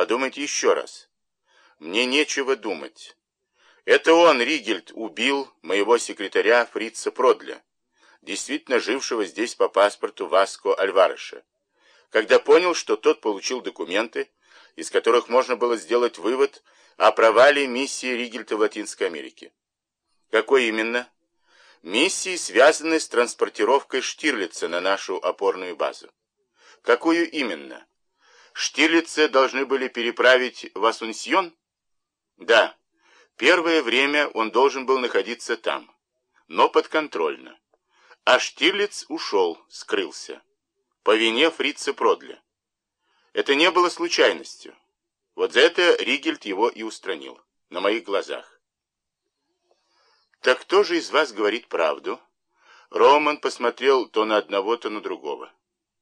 Подумайте еще раз. Мне нечего думать. Это он, Ригельд, убил моего секретаря Фрица Продля, действительно жившего здесь по паспорту Васко Альвареша. Когда понял, что тот получил документы, из которых можно было сделать вывод о провале миссии Ригельта в Латинской Америке. Какой именно? Миссии, связанной с транспортировкой Штирлица на нашу опорную базу. Какую именно? Штирлица должны были переправить в Асунсьон? Да. Первое время он должен был находиться там, но подконтрольно. А Штирлиц ушел, скрылся. По вине фрица Продля. Это не было случайностью. Вот за это Ригельд его и устранил. На моих глазах. Так кто же из вас говорит правду? Роман посмотрел то на одного, то на другого.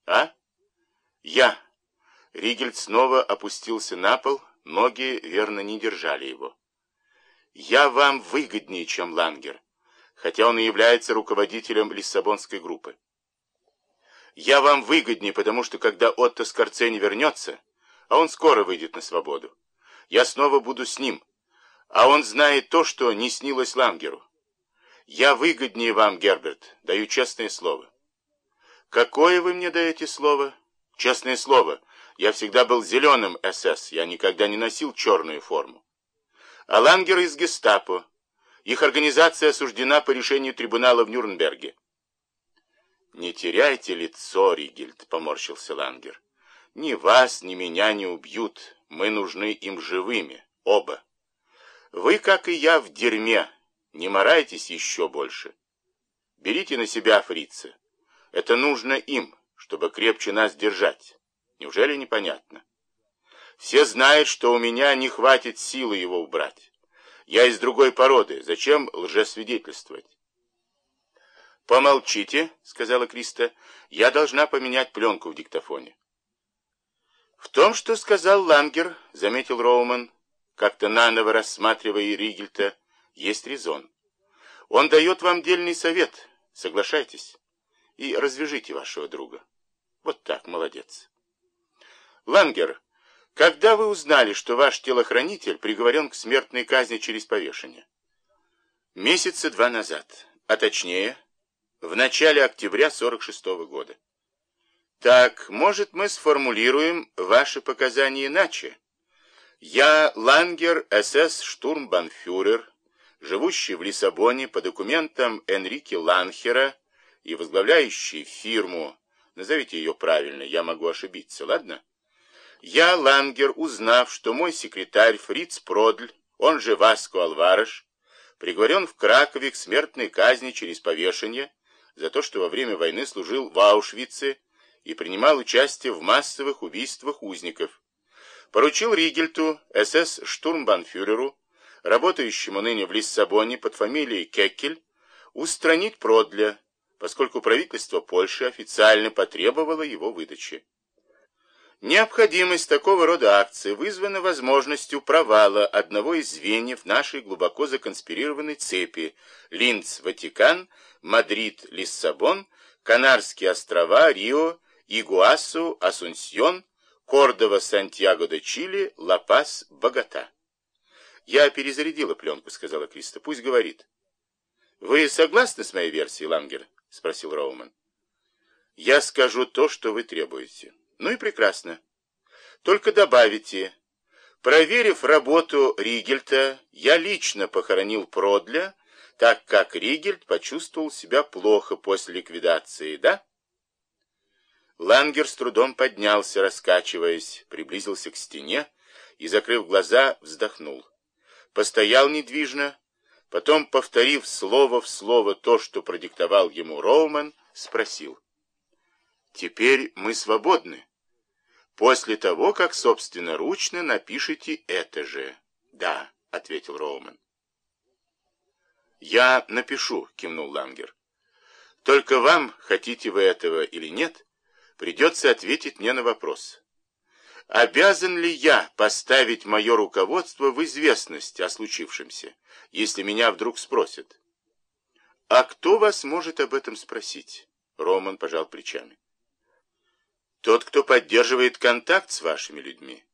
А? Ригельд снова опустился на пол, ноги верно не держали его. Я вам выгоднее, чем Лангер, хотя он и является руководителем Лиссабонской группы. Я вам выгоднее, потому что когда Отто Скорцени вернется, а он скоро выйдет на свободу, я снова буду с ним, а он знает то, что не снилось Лангеру. Я выгоднее вам, Герберт, даю честное слово. Какое вы мне даете слово? Честное слово, я всегда был зеленым СС, я никогда не носил черную форму. А Лангер из гестапо. Их организация осуждена по решению трибунала в Нюрнберге. «Не теряйте лицо, Ригельд», — поморщился Лангер. «Ни вас, ни меня не убьют. Мы нужны им живыми, оба. Вы, как и я, в дерьме. Не морайтесь еще больше. Берите на себя фрица. Это нужно им, чтобы крепче нас держать. Неужели непонятно? Все знают, что у меня не хватит силы его убрать. Я из другой породы. Зачем лжесвидетельствовать? «Помолчите», — сказала Криста, — «я должна поменять пленку в диктофоне». «В том, что сказал Лангер», — заметил Роуман, как-то наново рассматривая Ригельта, — «есть резон. Он дает вам дельный совет, соглашайтесь, и развяжите вашего друга. Вот так, молодец». «Лангер, когда вы узнали, что ваш телохранитель приговорен к смертной казни через повешение?» «Месяца два назад, а точнее...» в начале октября 46 -го года. Так, может, мы сформулируем ваши показания иначе? Я Лангер, СС штурмбанфюрер, живущий в Лиссабоне по документам Энрике Ланхера и возглавляющий фирму, назовите ее правильно, я могу ошибиться, ладно? Я, Лангер, узнав, что мой секретарь Фриц Продль, он же Васко Алвареш, приговорен в Кракове к смертной казни через повешение, за то, что во время войны служил в Аушвице и принимал участие в массовых убийствах узников. Поручил Ригельту, СС-штурмбанфюреру, работающему ныне в Лиссабоне под фамилией Кеккель, устранить Продля, поскольку правительство Польши официально потребовало его выдачи. Необходимость такого рода акций вызвана возможностью провала одного из звеньев нашей глубоко законспирированной цепи Линц-Ватикан, Мадрид-Лиссабон, Канарские острова, Рио, Игуасу, Асунсьон, Кордова, Сантьяго-де-Чили, Ла-Пас, Богота. «Я перезарядила пленку», — сказала Криста. «Пусть говорит». «Вы согласны с моей версией, Лангер?» — спросил Роуман. «Я скажу то, что вы требуете». Ну и прекрасно. Только добавите, проверив работу Ригельта, я лично похоронил Продля, так как Ригельт почувствовал себя плохо после ликвидации, да? Лангер с трудом поднялся, раскачиваясь, приблизился к стене и, закрыв глаза, вздохнул. Постоял недвижно, потом, повторив слово в слово то, что продиктовал ему Роуман, спросил. «Теперь мы свободны?» После того, как собственноручно напишите это же. Да, ответил Роуман. Я напишу, кивнул Лангер. Только вам, хотите вы этого или нет, придется ответить мне на вопрос. Обязан ли я поставить мое руководство в известность о случившемся, если меня вдруг спросят? А кто вас может об этом спросить? Роман пожал плечами. Тот, кто поддерживает контакт с вашими людьми.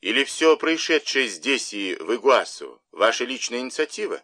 Или все происшедшее здесь и в Игуасу ваша личная инициатива?